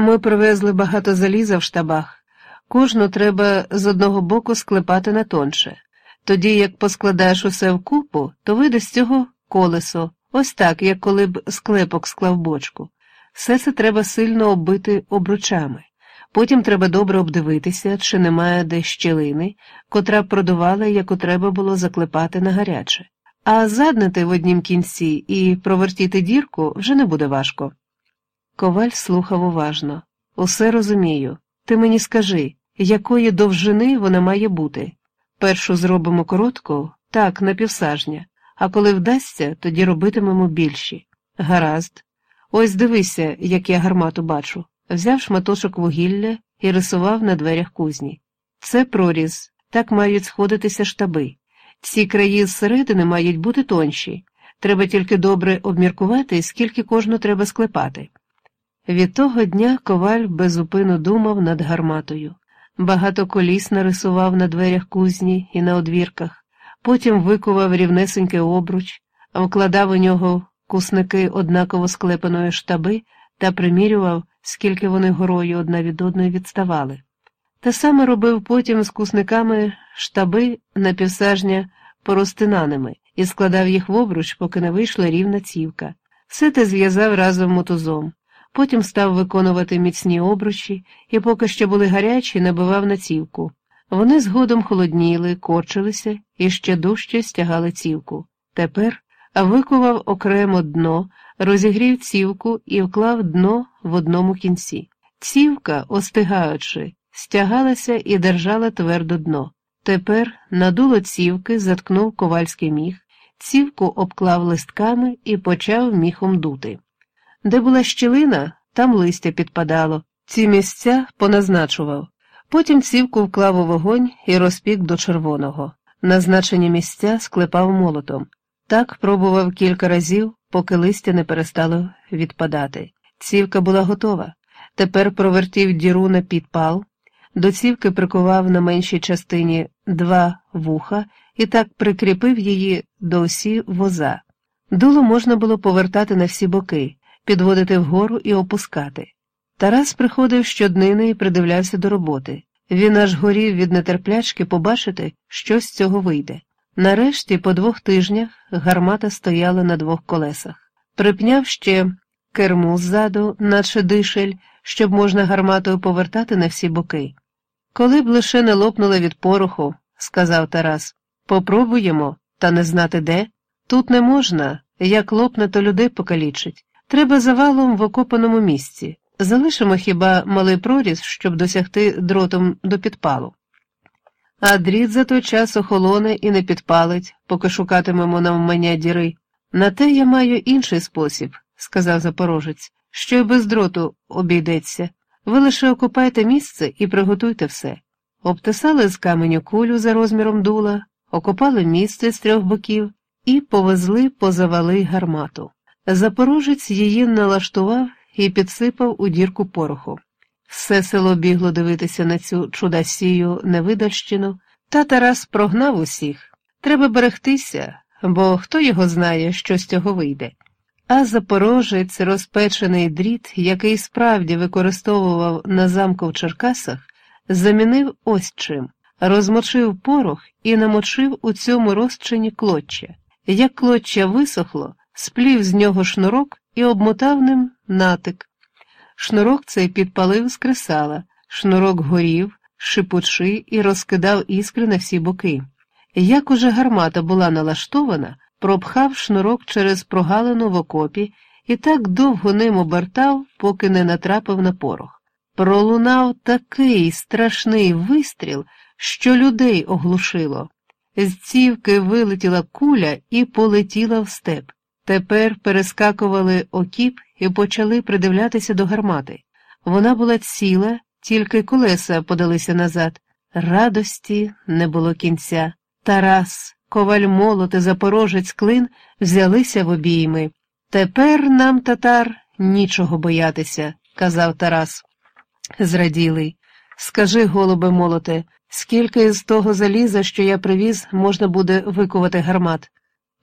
Ми привезли багато заліза в штабах, кожну треба з одного боку склепати на тонше. Тоді, як поскладаєш усе в купу, то вийде з цього колесо, ось так, як коли б склепок склав бочку. Все це треба сильно оббити обручами. Потім треба добре обдивитися, чи немає де щілини, котра б продувала, яку треба було заклепати на гаряче. А заднити в однім кінці і провертіти дірку вже не буде важко. Коваль слухав уважно. Усе розумію. Ти мені скажи, якої довжини вона має бути. Першу зробимо коротку, так, на півсажня, а коли вдасться, тоді робитимемо більші. Гаразд. Ось дивися, як я гармату бачу. Взяв шматочок вугілля і рисував на дверях кузні. Це проріз, так мають сходитися штаби. Ці краї зсередини мають бути тонші. Треба тільки добре обміркувати, скільки кожну треба склепати. Від того дня коваль безупину думав над гарматою. Багато коліс нарисував на дверях кузні і на одвірках, потім викував рівнесенький обруч, вкладав у нього кусники однаково склепаної штаби та примірював, скільки вони горою одна від одної відставали. Те саме робив потім з кусниками штаби напівсажня поростинаними і складав їх в обруч, поки не вийшла рівна цівка. Все те зв'язав разом мотузом. Потім став виконувати міцні обручі і, поки ще були гарячі, набивав на цівку. Вони згодом холодніли, корчилися і ще дужче стягали цівку. Тепер викував окремо дно, розігрів цівку і вклав дно в одному кінці. Цівка, остигаючи, стягалася і держала твердо дно. Тепер надуло цівки, заткнув ковальський міх, цівку обклав листками і почав міхом дути. Де була щілина, там листя підпадало, ці місця поназначував. Потім цівку вклав у вогонь і розпік до червоного. Назначені місця склепав молотом. Так пробував кілька разів, поки листя не перестало відпадати. Цівка була готова. Тепер провертів діру на підпал, до цівки прикував на меншій частині два вуха і так прикріпив її до осі воза. Дуло можна було повертати на всі боки підводити вгору і опускати. Тарас приходив щоднини і придивлявся до роботи. Він аж горів від нетерплячки побачити, що з цього вийде. Нарешті, по двох тижнях, гармата стояла на двох колесах. Припняв ще керму ззаду, наче дишель, щоб можна гарматою повертати на всі боки. Коли б лише не лопнула від пороху, сказав Тарас, попробуємо, та не знати де. Тут не можна, як лопне, то людей покалічить. Треба завалом в окопаному місці. Залишимо хіба малий проріз, щоб досягти дротом до підпалу. А дріт за той час охолоне і не підпалить, поки шукатимемо навмання діри. На те я маю інший спосіб, сказав запорожець, що й без дроту обійдеться. Ви лише окупайте місце і приготуйте все. Обтисали з каменю кулю за розміром дула, окопали місце з трьох боків і повезли позавали гармату. Запорожець її налаштував і підсипав у дірку пороху. Все село бігло дивитися на цю чудасію невидальщину, та Тарас прогнав усіх. Треба берегтися, бо хто його знає, що з цього вийде. А запорожець, розпечений дріт, який справді використовував на замку в Черкасах, замінив ось чим розмочив порох і намочив у цьому розчині клоччя. Як клоччя висохло, сплів з нього шнурок і обмотав ним натик. Шнурок цей підпалив з кресала, шнурок горів, шипучи і розкидав іскри на всі боки. Як уже гармата була налаштована, пропхав шнурок через прогалину в окопі і так довго ним обертав, поки не натрапив на порох. Пролунав такий страшний вистріл, що людей оглушило. З цівки вилетіла куля і полетіла в степ. Тепер перескакували окіп і почали придивлятися до гармати. Вона була ціла, тільки колеса подалися назад. Радості не було кінця. Тарас, коваль молот і запорожець клин взялися в обійми. Тепер нам, татар, нічого боятися, казав Тарас. Зраділий. Скажи, голубе молоте, скільки з того заліза, що я привіз, можна буде викувати гармат?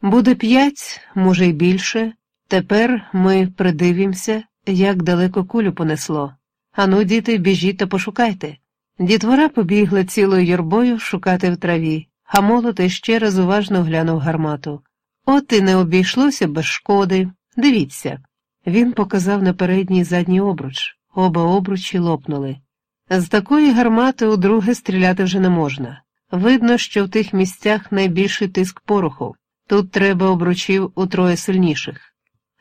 Буде п'ять, може, й більше. Тепер ми придивімося, як далеко кулю понесло. Ану, діти, біжіть та пошукайте. Дітвора побігла цілою юрбою шукати в траві, а молот іще раз уважно глянув гармату. От і не обійшлося без шкоди. Дивіться. Він показав на передній і задній обруч. Оба обручі лопнули. З такої гармати удруге стріляти вже не можна. Видно, що в тих місцях найбільший тиск пороху. Тут треба обручів утроє сильніших.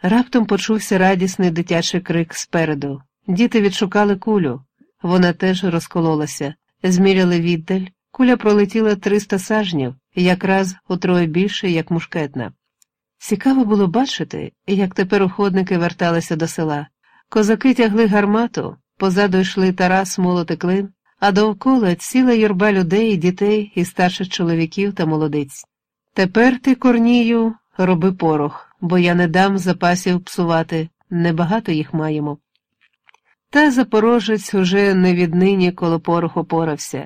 Раптом почувся радісний дитячий крик спереду. Діти відшукали кулю. Вона теж розкололася, зміряли віддаль, куля пролетіла 300 сажнів, якраз утроє більше, як мушкетна. Цікаво було бачити, як тепер уходники верталися до села. Козаки тягли гармату, позаду йшли Тарас, молот і клин, а довкола ціла юрба людей, дітей і старших чоловіків та молодиць. Тепер ти, Корнію, роби порох, бо я не дам запасів псувати, небагато їх маємо. Та запорожець уже не віднині коло пороху порався.